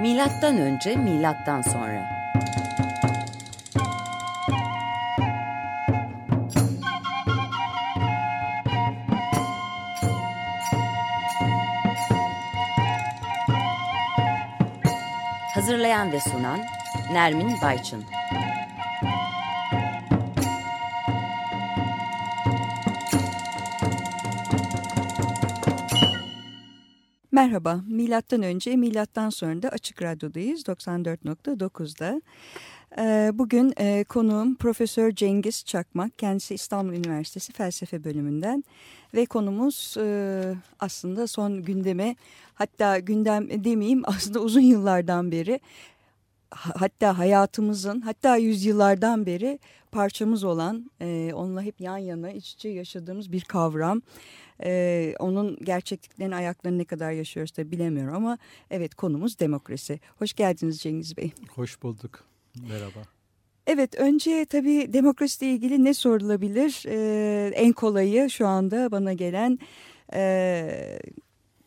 Milattan önce, milattan sonra. Hazırlayan ve sunan Nermin Bayçın. Merhaba, milattan önce, milattan sonra da Açık Radyo'dayız 94.9'da. Ee, bugün e, konuğum Profesör Cengiz Çakmak, kendisi İstanbul Üniversitesi Felsefe Bölümünden ve konumuz e, aslında son gündeme, hatta gündem demeyeyim aslında uzun yıllardan beri, hatta hayatımızın, hatta yüzyıllardan beri parçamız olan, e, onunla hep yan yana iç içe yaşadığımız bir kavram. Ee, onun gerçekliklerini ayaklarını ne kadar yaşıyoruz da bilemiyorum ama evet konumuz demokrasi. Hoş geldiniz Cengiz Bey. Hoş bulduk. Merhaba. Evet önce tabii demokrasiyle ilgili ne sorulabilir? Ee, en kolayı şu anda bana gelen e,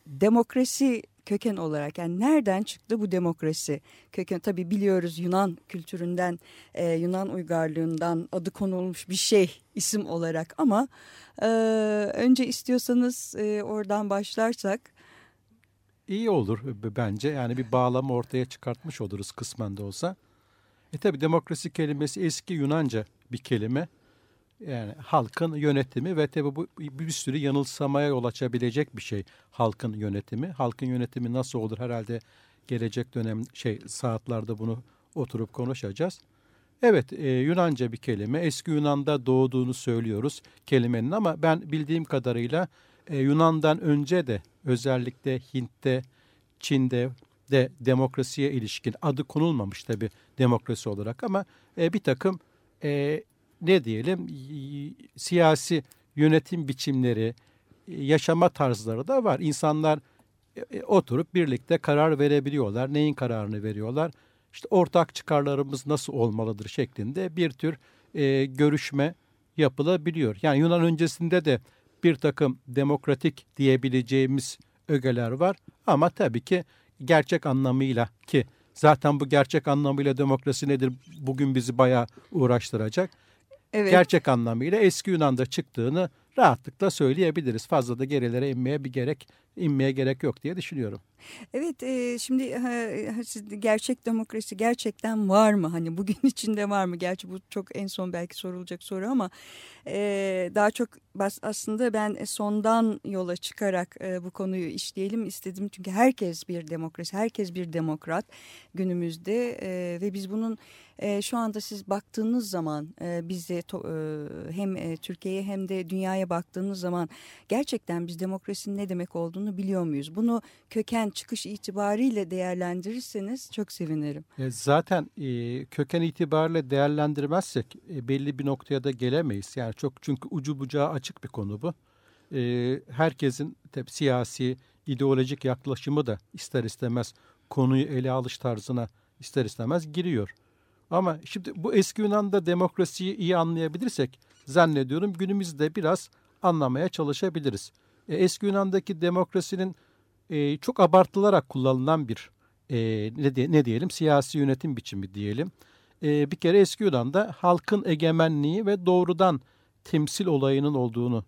demokrasi köken olarak yani nereden çıktı bu demokrasi? Köken tabi biliyoruz Yunan kültüründen e, Yunan uygarlığından adı konulmuş bir şey isim olarak ama e, önce istiyorsanız e, oradan başlarsak. İyi olur bence. Yani bir bağlama ortaya çıkartmış oluruz kısmen de olsa. E tabi demokrasi kelimesi eski Yunanca bir kelime yani halkın yönetimi ve tabi bu bir sürü yanılsamaya yol açabilecek bir şey halkın yönetimi. Halkın yönetimi nasıl olur herhalde gelecek dönem şey saatlerde bunu oturup konuşacağız. Evet e, Yunanca bir kelime. Eski Yunan'da doğduğunu söylüyoruz kelimenin ama ben bildiğim kadarıyla e, Yunan'dan önce de özellikle Hint'te, Çin'de de demokrasiye ilişkin adı konulmamış tabi demokrasi olarak ama e, bir takım e, ne diyelim siyasi yönetim biçimleri, yaşama tarzları da var. İnsanlar e, e, oturup birlikte karar verebiliyorlar. Neyin kararını veriyorlar? İşte ortak çıkarlarımız nasıl olmalıdır şeklinde bir tür e, görüşme yapılabiliyor. Yani Yunan öncesinde de bir takım demokratik diyebileceğimiz ögeler var. Ama tabii ki gerçek anlamıyla ki zaten bu gerçek anlamıyla demokrasi nedir bugün bizi bayağı uğraştıracak evet. gerçek anlamıyla eski Yunan'da çıktığını rahatlıkla söyleyebiliriz. Fazla da gerilere inmeye bir gerek inmeye gerek yok diye düşünüyorum. Evet e, şimdi ha, gerçek demokrasi gerçekten var mı? Hani bugün içinde var mı? Gerçi bu çok en son belki sorulacak soru ama e, daha çok aslında ben sondan yola çıkarak e, bu konuyu işleyelim istedim. Çünkü herkes bir demokrasi, herkes bir demokrat günümüzde e, ve biz bunun e, şu anda siz baktığınız zaman e, bize to, e, hem e, Türkiye'ye hem de dünyaya baktığınız zaman gerçekten biz demokrasinin ne demek olduğunu biliyor muyuz? Bunu köken çıkış itibariyle değerlendirirseniz çok sevinirim. E, zaten e, köken itibariyle değerlendirmezsek e, belli bir noktaya da gelemeyiz. Yani çok çünkü ucu bucağı açık bir konu bu. Herkesin tabii siyasi, ideolojik yaklaşımı da ister istemez konuyu ele alış tarzına ister istemez giriyor. Ama şimdi bu eski Yunan'da demokrasiyi iyi anlayabilirsek zannediyorum günümüzde biraz anlamaya çalışabiliriz. Eski Yunan'daki demokrasinin e, çok abartılarak kullanılan bir e, ne, ne diyelim siyasi yönetim biçimi diyelim. E, bir kere eski Yunan'da halkın egemenliği ve doğrudan temsil olayının olduğunu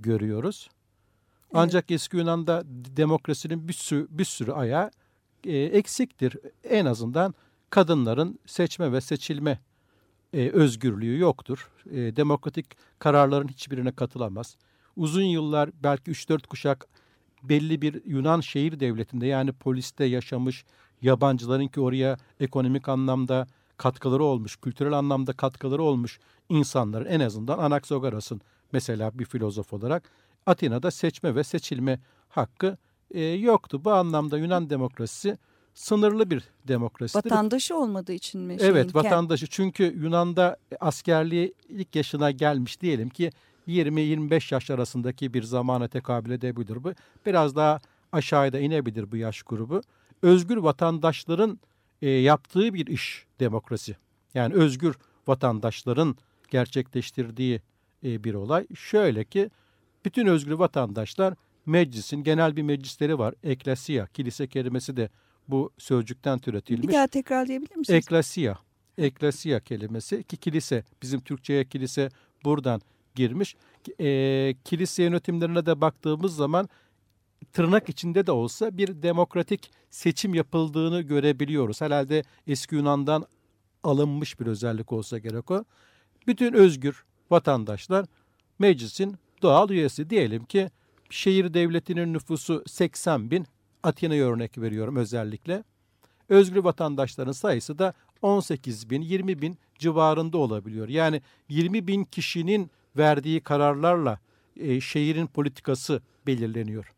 görüyoruz. Ancak evet. eski Yunan'da demokrasinin bir sürü, bir sürü ayağı e, eksiktir. En azından kadınların seçme ve seçilme e, özgürlüğü yoktur. E, demokratik kararların hiçbirine katılamaz. Uzun yıllar belki 3-4 kuşak belli bir Yunan şehir devletinde yani poliste yaşamış yabancıların ki oraya ekonomik anlamda katkıları olmuş, kültürel anlamda katkıları olmuş insanların en azından Anaxagoras'ın mesela bir filozof olarak Atina'da seçme ve seçilme hakkı e, yoktu. Bu anlamda Yunan demokrasisi sınırlı bir demokrasi. Vatandaşı olmadığı için mi? Evet vatandaşı. Çünkü Yunan'da askerliği ilk yaşına gelmiş diyelim ki 20-25 yaş arasındaki bir zamana tekabül edebilir bu. Biraz daha aşağıda inebilir bu yaş grubu. Özgür vatandaşların e, yaptığı bir iş demokrasi. Yani özgür vatandaşların gerçekleştirdiği e, bir olay. Şöyle ki bütün özgür vatandaşlar meclisin genel bir meclisleri var. Eklesiya, kilise kelimesi de bu sözcükten türetilmiş. Bir daha tekrarlayabilir misiniz? Eklasiya. Eklasiya kelimesi ki kilise bizim Türkçe'ye kilise buradan girmiş. E, kilise yönetimlerine de baktığımız zaman tırnak içinde de olsa bir demokratik seçim yapıldığını görebiliyoruz. Herhalde eski Yunan'dan alınmış bir özellik olsa gerek o. Bütün özgür vatandaşlar meclisin doğal üyesi. Diyelim ki şehir devletinin nüfusu 80 bin. Atina'ya örnek veriyorum özellikle. Özgür vatandaşların sayısı da 18 bin, 20 bin civarında olabiliyor. Yani 20 bin kişinin verdiği kararlarla e, şehrin politikası belirleniyor.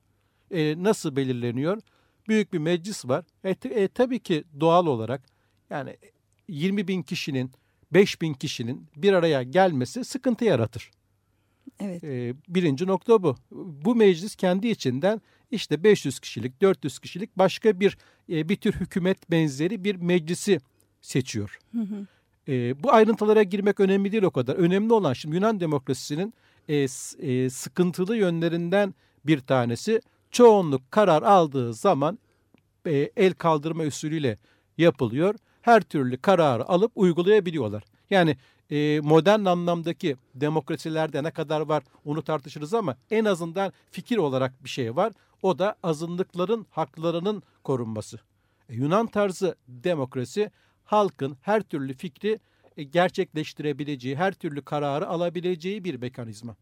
E, nasıl belirleniyor? Büyük bir meclis var. E, e, tabii ki doğal olarak yani 20 bin kişinin, 5 bin kişinin bir araya gelmesi sıkıntı yaratır. Evet. E, birinci nokta bu. Bu meclis kendi içinden işte 500 kişilik, 400 kişilik başka bir e, bir tür hükümet benzeri bir meclisi seçiyor. Hı hı. E, bu ayrıntılara girmek önemli değil o kadar. Önemli olan şimdi Yunan demokrasisinin e, e, sıkıntılı yönlerinden bir tanesi çoğunluk karar aldığı zaman e, el kaldırma usulüyle yapılıyor. Her türlü kararı alıp uygulayabiliyorlar. Yani e, modern anlamdaki demokrasilerde ne kadar var onu tartışırız ama en azından fikir olarak bir şey var. O da azınlıkların haklarının korunması. E, Yunan tarzı demokrasi halkın her türlü fikri e, gerçekleştirebileceği, her türlü kararı alabileceği bir mekanizma.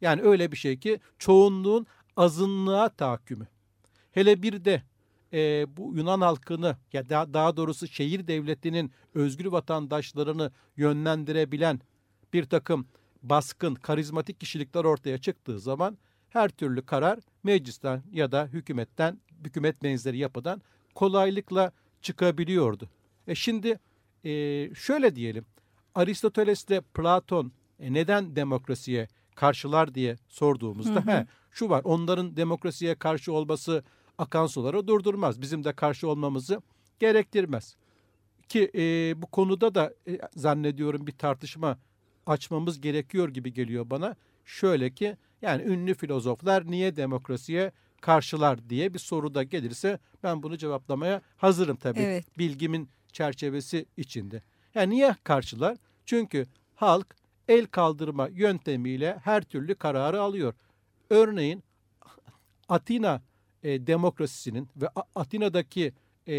Yani öyle bir şey ki çoğunluğun azınlığa tahakkümü. Hele bir de e, bu Yunan halkını ya da, daha doğrusu şehir devletinin özgür vatandaşlarını yönlendirebilen bir takım baskın, karizmatik kişilikler ortaya çıktığı zaman her türlü karar meclisten ya da hükümetten, hükümet benzeri yapıdan kolaylıkla çıkabiliyordu. E şimdi e, şöyle diyelim, Aristoteles'le Platon e, neden demokrasiye karşılar diye sorduğumuzda hı hı. He, şu var onların demokrasiye karşı olması akan suları durdurmaz. Bizim de karşı olmamızı gerektirmez. Ki e, bu konuda da e, zannediyorum bir tartışma açmamız gerekiyor gibi geliyor bana. Şöyle ki yani ünlü filozoflar niye demokrasiye karşılar diye bir soru da gelirse ben bunu cevaplamaya hazırım tabii. Evet. Bilgimin çerçevesi içinde. Yani niye karşılar? Çünkü halk el kaldırma yöntemiyle her türlü kararı alıyor. Örneğin Atina e, demokrasisinin ve Atina'daki e,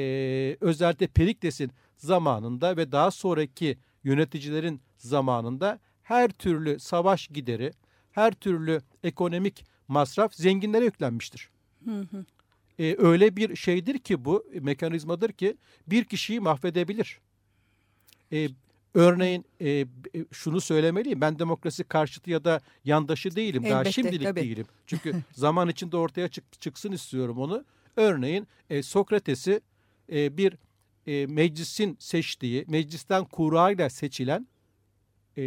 özellikle Perikles'in zamanında ve daha sonraki yöneticilerin zamanında her türlü savaş gideri, her türlü ekonomik masraf zenginlere yüklenmiştir. Hı hı. E, öyle bir şeydir ki bu mekanizmadır ki bir kişiyi mahvedebilir. E, örneğin e, şunu söylemeliyim ben demokrasi karşıtı ya da yandaşı değilim Elbette, daha şimdilik tabii. değilim. Çünkü zaman içinde ortaya çık, çıksın istiyorum onu. Örneğin e, Sokrates'i e, bir e, meclisin seçtiği, meclisten kurayla seçilen e,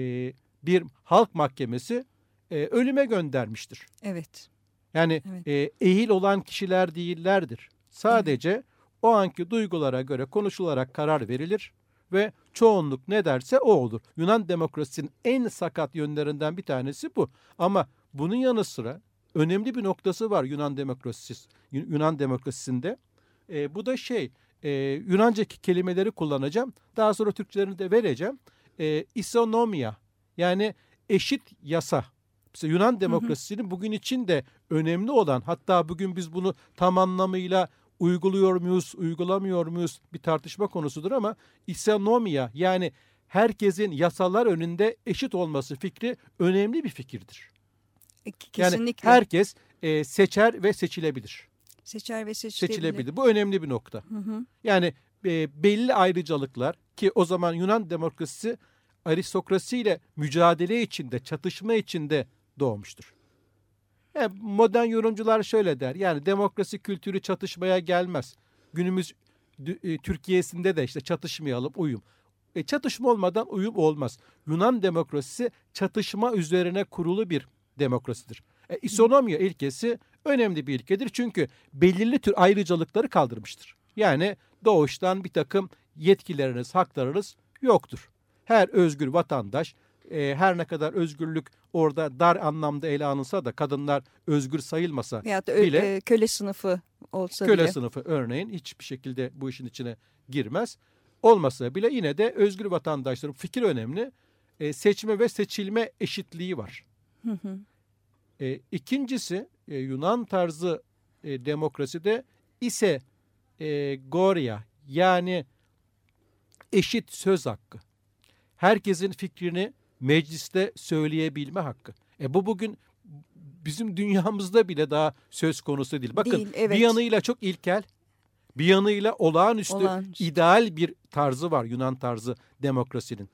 bir halk mahkemesi e, ölüme göndermiştir. Evet. Yani evet. E, ehil olan kişiler değillerdir. Sadece evet. o anki duygulara göre konuşularak karar verilir ve çoğunluk ne derse o olur. Yunan demokrasisinin en sakat yönlerinden bir tanesi bu. Ama bunun yanı sıra önemli bir noktası var Yunan demokrasisi Yunan demokrasisinde. E, bu da şey e, Yunancaki kelimeleri kullanacağım. Daha sonra Türkçelerini de vereceğim. E, isonomia yani eşit yasa. Mesela Yunan demokrasisinin bugün için de önemli olan hatta bugün biz bunu tam anlamıyla uyguluyor muyuz, uygulamıyor muyuz bir tartışma konusudur ama isonomia yani herkesin yasalar önünde eşit olması fikri önemli bir fikirdir. E, kesinlikle. Yani herkes e, seçer ve seçilebilir. Seçer ve seçilebilir. seçilebilir. Bu önemli bir nokta. Hı hı. Yani e, belli ayrıcalıklar ki o zaman Yunan demokrasisi aristokrasiyle mücadele içinde, çatışma içinde doğmuştur. Yani modern yorumcular şöyle der. Yani demokrasi kültürü çatışmaya gelmez. Günümüz e, Türkiye'sinde de işte çatışmayalım, uyum. E, çatışma olmadan uyum olmaz. Yunan demokrasisi çatışma üzerine kurulu bir demokrasidir. E, isonomya ilkesi önemli bir ilkedir. Çünkü belirli tür ayrıcalıkları kaldırmıştır. Yani doğuştan bir takım yetkileriniz, haklarınız yoktur. Her özgür vatandaş e, her ne kadar özgürlük orada dar anlamda ele alınsa da kadınlar özgür sayılmasa Veyahut bile e, köle sınıfı olsa köle bile. sınıfı örneğin hiçbir şekilde bu işin içine girmez. Olmasa bile yine de özgür vatandaşların fikir önemli. E, seçme ve seçilme eşitliği var. Hı hı. E, ikincisi e, Yunan tarzı e, demokraside ise e, Goria yani eşit söz hakkı. Herkesin fikrini mecliste söyleyebilme hakkı. E bu bugün bizim dünyamızda bile daha söz konusu değil. Bakın Değil, evet. bir yanıyla çok ilkel, bir yanıyla olağanüstü, Olağanüstü. ideal bir tarzı var Yunan tarzı demokrasinin.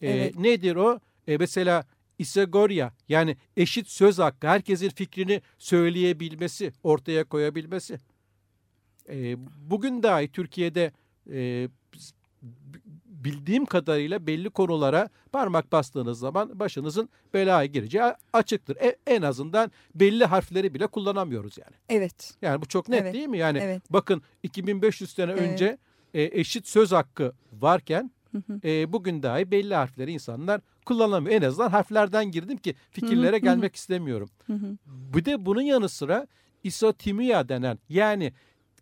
E, Evet. Nedir o? E, mesela Isagoria yani eşit söz hakkı, herkesin fikrini söyleyebilmesi, ortaya koyabilmesi. E, bugün dahi Türkiye'de e, bildiğim kadarıyla belli konulara parmak bastığınız zaman başınızın belaya gireceği açıktır. E, en azından belli harfleri bile kullanamıyoruz yani. Evet. Yani bu çok net Evet, değil mi? Yani evet. bakın 2500 sene Evet. önce e, eşit söz hakkı varken Hı hı. e, bugün dahi belli harfleri insanlar kullanamıyor. En azından harflerden girdim ki fikirlere hı hı. gelmek istemiyorum. Hı hı. Bir de bunun yanı sıra isotimia denen yani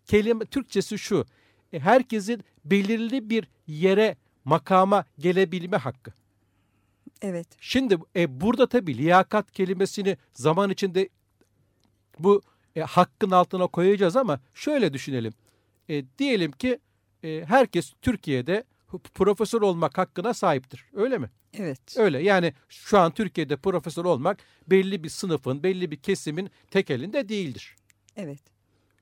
kelime Türkçesi şu. e, herkesin belirli bir yere makama gelebilme hakkı. Evet. Şimdi e, burada tabii liyakat kelimesini zaman içinde bu e, hakkın altına koyacağız ama şöyle düşünelim. E, diyelim ki e, herkes Türkiye'de profesör olmak hakkına sahiptir. Öyle mi? Evet. Öyle. Yani şu an Türkiye'de profesör olmak belli bir sınıfın, belli bir kesimin tek elinde değildir. Evet.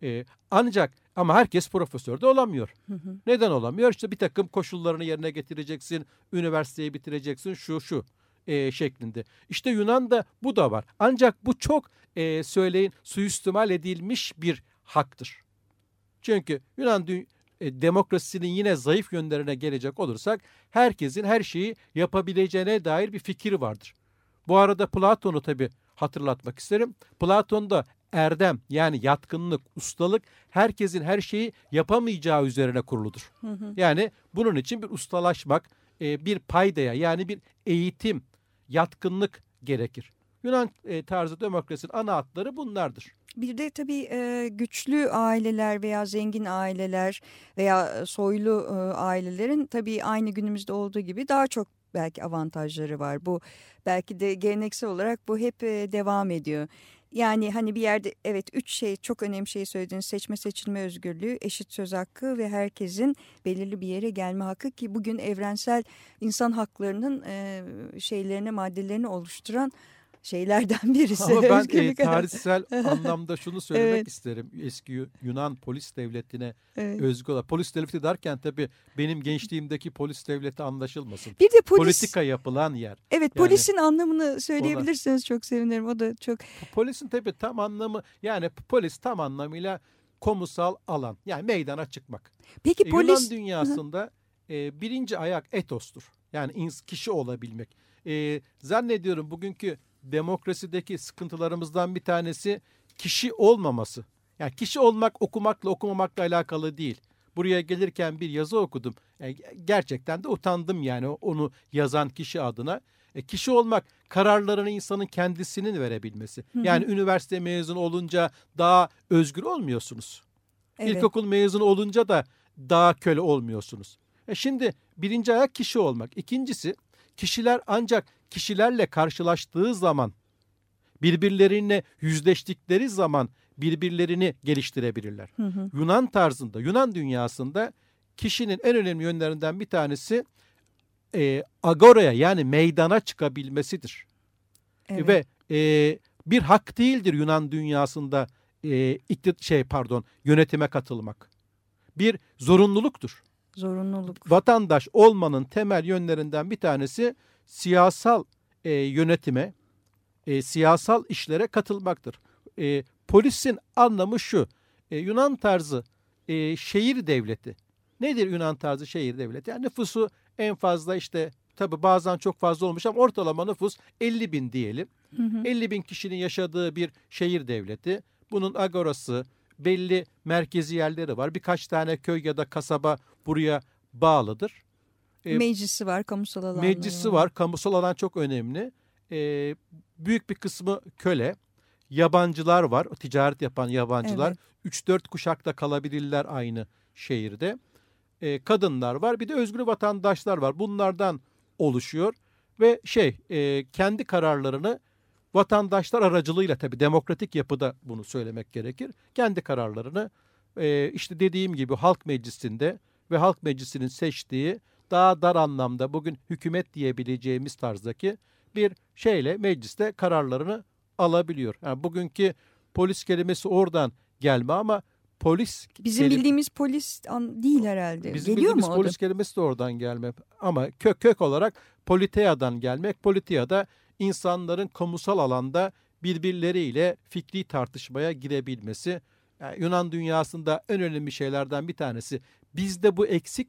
E, ancak ama herkes profesör de olamıyor. Hı hı. Neden olamıyor? İşte bir takım koşullarını yerine getireceksin, üniversiteyi bitireceksin, şu şu e, şeklinde. İşte Yunan'da bu da var. Ancak bu çok e, söyleyin suistimal edilmiş bir haktır. Çünkü Yunan dü- e, demokrasisinin yine zayıf yönlerine gelecek olursak herkesin her şeyi yapabileceğine dair bir fikir vardır. Bu arada Platon'u tabii hatırlatmak isterim. Platon'da erdem yani yatkınlık, ustalık herkesin her şeyi yapamayacağı üzerine kuruludur. Hı hı. Yani bunun için bir ustalaşmak, e, bir paydaya yani bir eğitim, yatkınlık gerekir. Yunan e, tarzı demokrasinin ana hatları bunlardır. Bir de tabii e, güçlü aileler veya zengin aileler veya soylu e, ailelerin tabii aynı günümüzde olduğu gibi daha çok belki avantajları var. Bu belki de geleneksel olarak bu hep e, devam ediyor. Yani hani bir yerde evet üç şey çok önemli şey söylediniz. Seçme seçilme özgürlüğü, eşit söz hakkı ve herkesin belirli bir yere gelme hakkı ki bugün evrensel insan haklarının e, şeylerini maddelerini oluşturan şeylerden birisi. Ama ben e, tarihsel anlamda şunu söylemek Evet. isterim. Eski Yu- Yunan polis devletine Evet. özgü olarak. Polis devleti derken tabii benim gençliğimdeki polis devleti anlaşılmasın. Bir de polis, Politika yapılan yer. evet yani- polisin anlamını söyleyebilirseniz çok sevinirim. O da çok Polisin tabii tam anlamı yani polis tam anlamıyla kamusal alan. Yani meydana çıkmak. Peki E, polis Yunan dünyasında e, birinci ayak etostur. Yani kişi olabilmek. E, zannediyorum bugünkü demokrasideki sıkıntılarımızdan bir tanesi kişi olmaması. Yani kişi olmak okumakla okumamakla alakalı değil. Buraya gelirken bir yazı okudum. E, gerçekten de utandım yani onu yazan kişi adına. E, kişi olmak kararlarını insanın kendisinin verebilmesi. Yani üniversite mezunu olunca daha özgür olmuyorsunuz. evet, İlkokul mezunu olunca da daha köle olmuyorsunuz. E şimdi birinci ayak kişi olmak. İkincisi kişiler ancak kişilerle karşılaştığı zaman birbirlerine yüzleştikleri zaman birbirlerini geliştirebilirler. Hı hı. Yunan tarzında, Yunan dünyasında kişinin en önemli yönlerinden bir tanesi e, agoraya yani meydana çıkabilmesidir. evet. Ve e, bir hak değildir Yunan dünyasında e, iktit şey pardon yönetime katılmak. Bir zorunluluktur. zorunluluk. Vatandaş olmanın temel yönlerinden bir tanesi siyasal e, yönetime, e, siyasal işlere katılmaktır. E, polisin anlamı şu, e, Yunan tarzı e, şehir devleti. Nedir Yunan tarzı şehir devleti? Yani nüfusu en fazla işte tabi bazen çok fazla olmuş ama ortalama nüfus 50 bin diyelim. Hı hı. 50 bin kişinin yaşadığı bir şehir devleti. Bunun agorası, belli merkezi yerleri var. Birkaç tane köy ya da kasaba buraya bağlıdır. E, Meclisi var, kamusal alanları Meclisi var, kamusal alan çok önemli. e, büyük bir kısmı köle. Yabancılar var, ticaret yapan yabancılar. Evet. 3-4 kuşakta kalabilirler aynı şehirde. E, kadınlar var, bir de özgür vatandaşlar var. Bunlardan oluşuyor ve şey e, kendi kararlarını vatandaşlar aracılığıyla tabii demokratik yapıda bunu söylemek gerekir. Kendi kararlarını e, işte dediğim gibi halk meclisinde ve halk meclisinin seçtiği daha dar anlamda bugün hükümet diyebileceğimiz tarzdaki bir şeyle mecliste kararlarını alabiliyor. Yani bugünkü polis kelimesi oradan gelme ama polis Bizim kelim- bildiğimiz polis değil herhalde. Bizim Geliyor mu bildiğimiz da? polis kelimesi de oradan gelme. Ama kök kök olarak politeadan gelmek. Politea insanların kamusal alanda birbirleriyle fikri tartışmaya girebilmesi. Yani Yunan dünyasında en önemli şeylerden bir tanesi. Bizde bu eksik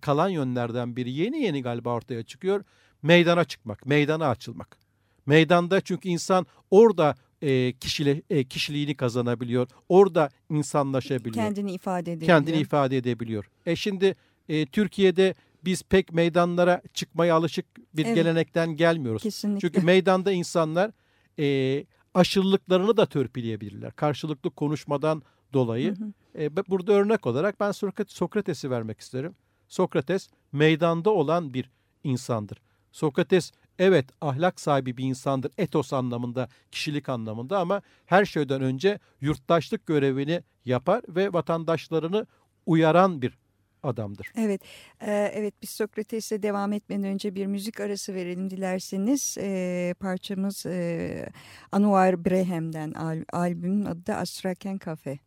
kalan yönlerden biri yeni yeni galiba ortaya çıkıyor. Meydana çıkmak, meydana açılmak. Meydanda çünkü insan orada e, kişile, e, kişiliğini kazanabiliyor. Orada insanlaşabiliyor Kendini ifade edebiliyor. kendini ifade edebiliyor. E şimdi e, Türkiye'de biz pek meydanlara çıkmaya alışık bir Evet. gelenekten gelmiyoruz. Kesinlikle. Çünkü meydanda insanlar e, aşırılıklarını da törpüleyebilirler. Karşılıklı konuşmadan dolayı. Hı hı. E, burada örnek olarak ben Sokrat- Sokrates'i vermek isterim. Sokrates meydanda olan bir insandır. Sokrates evet ahlak sahibi bir insandır etos anlamında, kişilik anlamında ama her şeyden önce yurttaşlık görevini yapar ve vatandaşlarını uyaran bir adamdır. Evet, e, evet biz Sokrates'le devam etmeden önce bir müzik arası verelim dilerseniz. E, parçamız e, Anwar Brehem'den al, albümün adı da Astraken Cafe.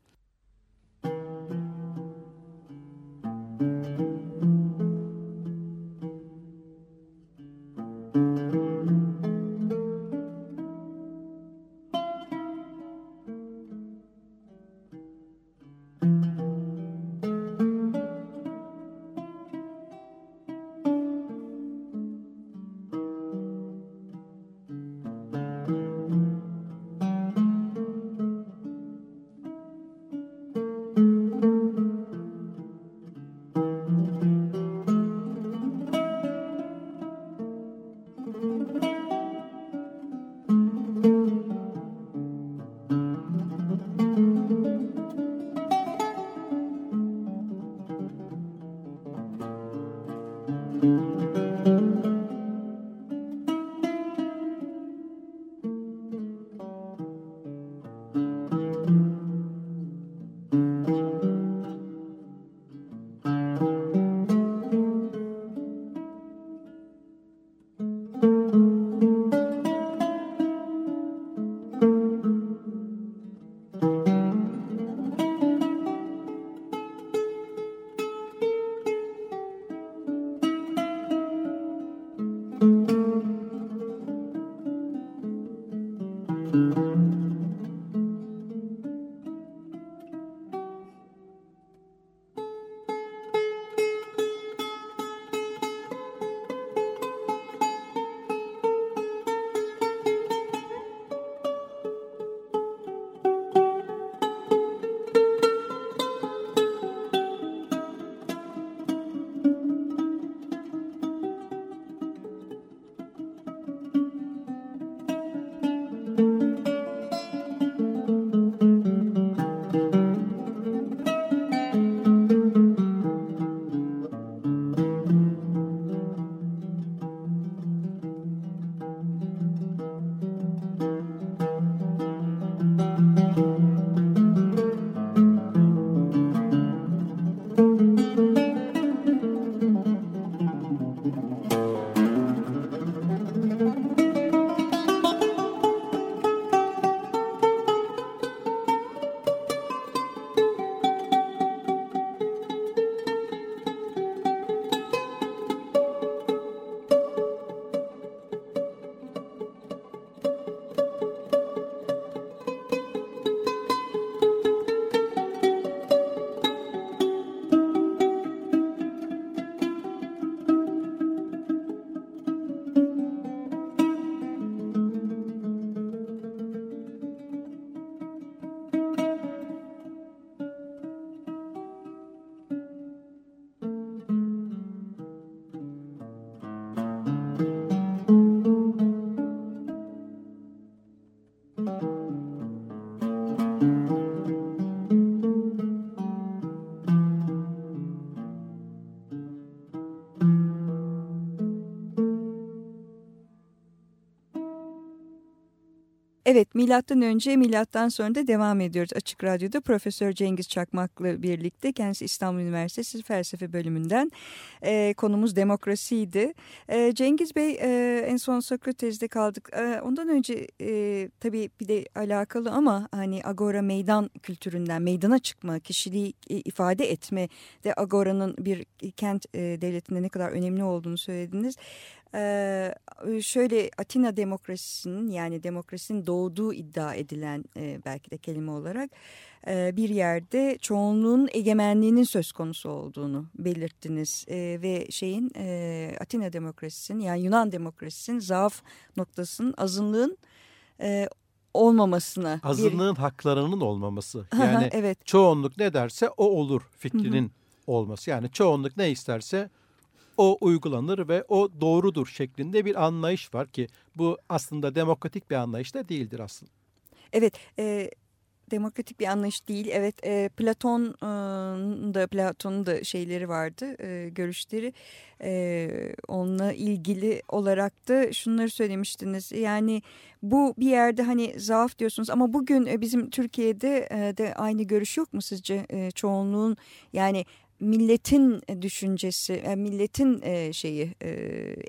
Evet, milattan önce, milattan sonra da devam ediyoruz Açık Radyo'da. Profesör Cengiz Çakmak'la birlikte kendisi İstanbul Üniversitesi Felsefe Bölümünden e, konumuz demokrasiydi. E, Cengiz Bey e, en son Sokrates'de kaldık. E, ondan önce e, tabii bir de alakalı ama hani agora meydan kültüründen meydana çıkma, kişiliği e, ifade etme de agora'nın bir kent e, devletinde ne kadar önemli olduğunu söylediniz. Ee, şöyle Atina demokrasisinin yani demokrasinin doğduğu iddia edilen e, belki de kelime olarak e, bir yerde çoğunluğun egemenliğinin söz konusu olduğunu belirttiniz e, ve şeyin e, Atina demokrasisinin yani Yunan demokrasisinin zaaf noktasının azınlığın e, olmamasına. Azınlığın bir... haklarının olmaması. Yani evet. çoğunluk ne derse o olur fikrinin olması. Yani çoğunluk ne isterse o uygulanır ve o doğrudur şeklinde bir anlayış var ki bu aslında demokratik bir anlayış da değildir aslında. Evet, e, demokratik bir anlayış değil. Evet, e, Platon e, da Platon'un da şeyleri vardı, e, görüşleri. E, onunla ilgili olarak da şunları söylemiştiniz. Yani bu bir yerde hani zaaf diyorsunuz ama bugün e, bizim Türkiye'de e, de aynı görüş yok mu sizce? E, çoğunluğun yani milletin düşüncesi, milletin şeyi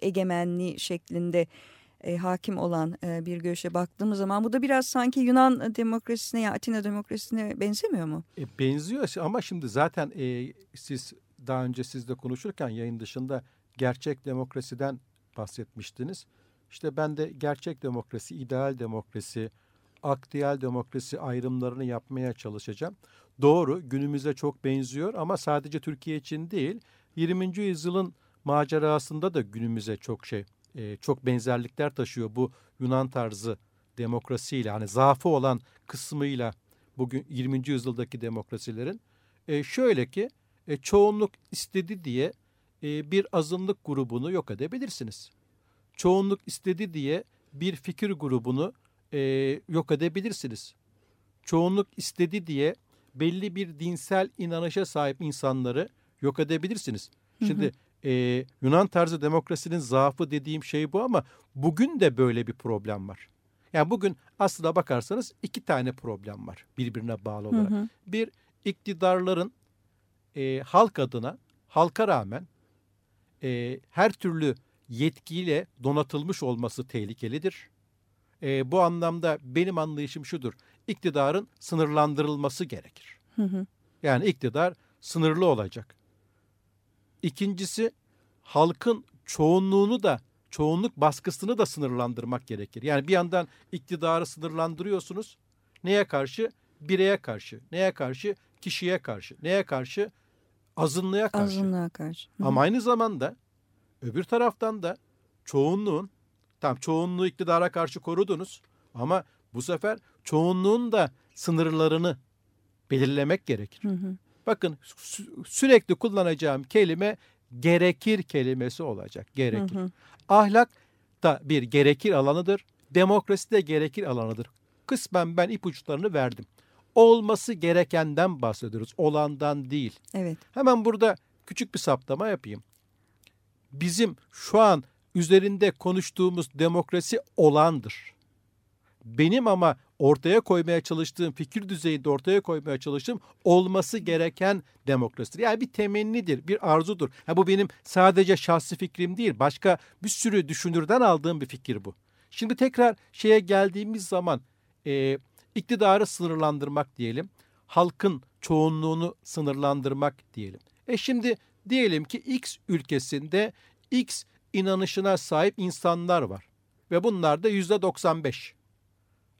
egemenliği şeklinde hakim olan bir görüşe baktığımız zaman bu da biraz sanki Yunan demokrasisine ya Atina demokrasisine benzemiyor mu? E, benziyor ama şimdi zaten e, siz daha önce sizle konuşurken yayın dışında gerçek demokrasiden bahsetmiştiniz. İşte ben de gerçek demokrasi, ideal demokrasi, aktiyal demokrasi ayrımlarını yapmaya çalışacağım. Doğru günümüze çok benziyor ama sadece Türkiye için değil 20. yüzyılın macerasında da günümüze çok şey e, çok benzerlikler taşıyor bu Yunan tarzı demokrasiyle hani zaafı olan kısmıyla bugün 20. yüzyıldaki demokrasilerin e, şöyle ki e, çoğunluk istedi diye e, bir azınlık grubunu yok edebilirsiniz. Çoğunluk istedi diye bir fikir grubunu e, yok edebilirsiniz. Çoğunluk istedi diye belli bir dinsel inanışa sahip insanları yok edebilirsiniz. Şimdi. E, Yunan tarzı demokrasinin zaafı dediğim şey bu ama bugün de böyle bir problem var. Yani bugün aslına bakarsanız iki tane problem var birbirine bağlı olarak. Hı hı. Bir iktidarların e, halk adına halka rağmen e, her türlü yetkiyle donatılmış olması tehlikelidir. E, bu anlamda benim anlayışım şudur. İktidarın sınırlandırılması gerekir. Hı hı. Yani iktidar sınırlı olacak. İkincisi halkın çoğunluğunu da çoğunluk baskısını da sınırlandırmak gerekir. Yani bir yandan iktidarı sınırlandırıyorsunuz. Neye karşı? Bireye karşı. Neye karşı? Kişiye karşı. Neye karşı? Azınlığa karşı. Azınlığa karşı. Hı. Ama aynı zamanda öbür taraftan da çoğunluğun Tam çoğunluğu iktidara karşı korudunuz ama bu sefer çoğunluğun da sınırlarını belirlemek gerekir. Hı hı. Bakın sü sürekli kullanacağım kelime gerekir kelimesi olacak. Gerekir. Hı hı. Ahlak da bir gerekir alanıdır. Demokrasi de gerekir alanıdır. Kısmen ben ipuçlarını verdim. Olması gerekenden bahsediyoruz. Olandan değil. Evet. Hemen burada küçük bir saptama yapayım. Bizim şu an üzerinde konuştuğumuz demokrasi olandır. Benim ama ortaya koymaya çalıştığım, fikir düzeyinde ortaya koymaya çalıştığım olması gereken demokrasidir. Yani bir temennidir, bir arzudur. Ha, bu benim sadece şahsi fikrim değil, başka bir sürü düşünürden aldığım bir fikir bu. Şimdi tekrar şeye geldiğimiz zaman e, iktidarı sınırlandırmak diyelim, halkın çoğunluğunu sınırlandırmak diyelim. E şimdi diyelim ki X ülkesinde X inanışına sahip insanlar var. Ve bunlar da yüzde 95.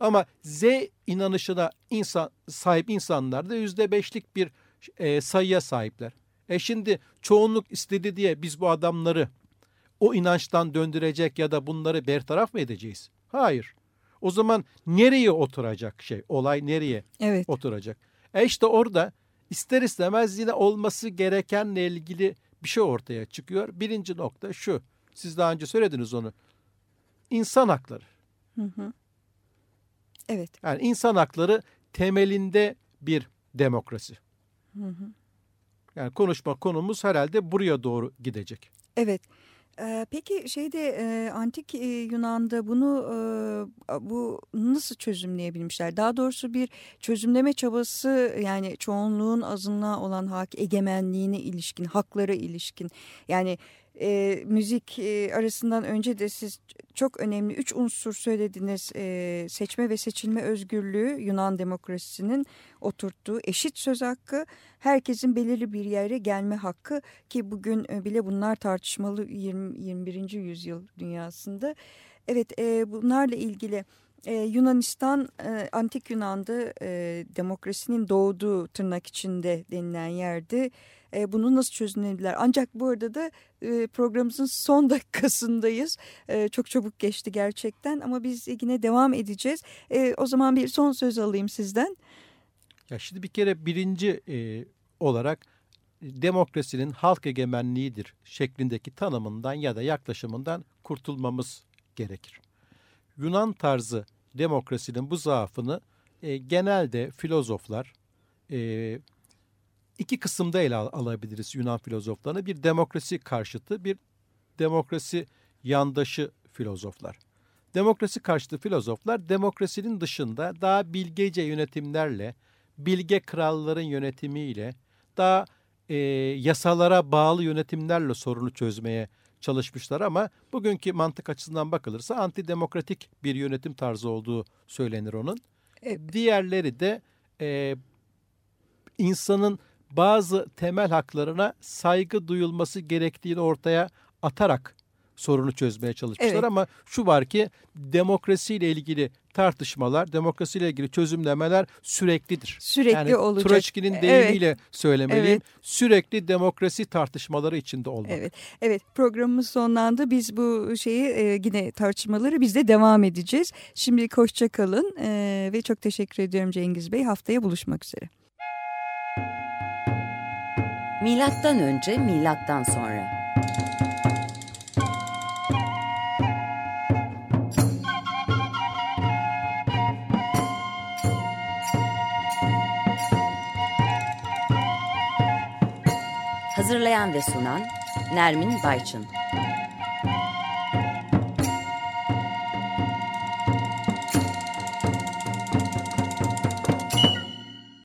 Ama Z inanışına insan, sahip insanlar da yüzde beşlik bir e, sayıya sahipler. E şimdi çoğunluk istedi diye biz bu adamları o inançtan döndürecek ya da bunları bertaraf mı edeceğiz? Hayır. O zaman nereye oturacak şey? Olay nereye evet. oturacak? E işte orada ister istemez yine olması gerekenle ilgili bir şey ortaya çıkıyor. Birinci nokta şu. Siz daha önce söylediniz onu. İnsan hakları. Hı hı. Evet. Yani insan hakları temelinde bir demokrasi. Hı hı. Yani konuşma konumuz herhalde buraya doğru gidecek. Evet. Ee, peki şeyde e, antik e, Yunan'da bunu e, bu nasıl çözümleyebilmişler? Daha doğrusu bir çözümleme çabası yani çoğunluğun azınlığa olan hak egemenliğine ilişkin, haklara ilişkin. Yani e, müzik e, arasından önce de siz çok önemli üç unsur söylediniz. E, seçme ve seçilme özgürlüğü Yunan demokrasisinin oturttuğu eşit söz hakkı, herkesin belirli bir yere gelme hakkı ki bugün e, bile bunlar tartışmalı 20, 21. yüzyıl dünyasında. Evet e, bunlarla ilgili ee, Yunanistan e, antik Yunan'da e, demokrasinin doğduğu tırnak içinde denilen yerde e, bunu nasıl çözümlediler? Ancak bu arada da e, programımızın son dakikasındayız. E, çok çabuk geçti gerçekten ama biz yine devam edeceğiz. E, o zaman bir son söz alayım sizden. Ya şimdi bir kere birinci e, olarak demokrasinin halk egemenliğidir şeklindeki tanımından ya da yaklaşımından kurtulmamız gerekir. Yunan tarzı demokrasinin bu zaafını e, genelde filozoflar e, iki kısımda ele al alabiliriz Yunan filozoflarını. Bir demokrasi karşıtı, bir demokrasi yandaşı filozoflar. Demokrasi karşıtı filozoflar demokrasinin dışında daha bilgece yönetimlerle, bilge kralların yönetimiyle, daha e, yasalara bağlı yönetimlerle sorunu çözmeye çalışmışlar ama bugünkü mantık açısından bakılırsa antidemokratik bir yönetim tarzı olduğu söylenir onun. Evet. Diğerleri de e, insanın bazı temel haklarına saygı duyulması gerektiğini ortaya atarak sorunu çözmeye çalışmışlar evet. ama şu var ki demokrasiyle ilgili tartışmalar, demokrasiyle ilgili çözümlemeler süreklidir. Sürekli yani, olacak. Troçki'nin deyimiyle evet. söylemeliyim. Evet. Sürekli demokrasi tartışmaları içinde olmak. Evet. Evet. Programımız sonlandı. Biz bu şeyi e, yine tartışmaları biz de devam edeceğiz. Şimdilik hoşça kalın e, ve çok teşekkür ediyorum Cengiz Bey. Haftaya buluşmak üzere. Milattan önce, milattan sonra. Hazırlayan ve sunan Nermin Bayçın.